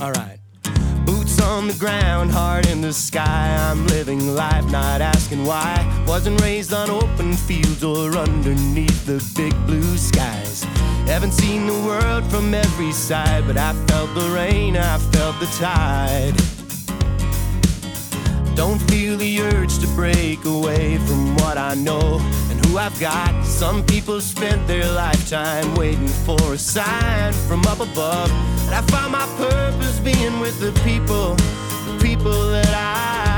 Alright. Boots on the ground, heart in the sky. I'm living life, not asking why. Wasn't raised on open fields or underneath the big blue skies. Haven't seen the world from every side, but I felt the rain, I felt the tide. Don't feel the urge to break away from what I know and who I've got. Some people spent their lifetime waiting for a sign from up above. I found my purpose being with the people, the people that I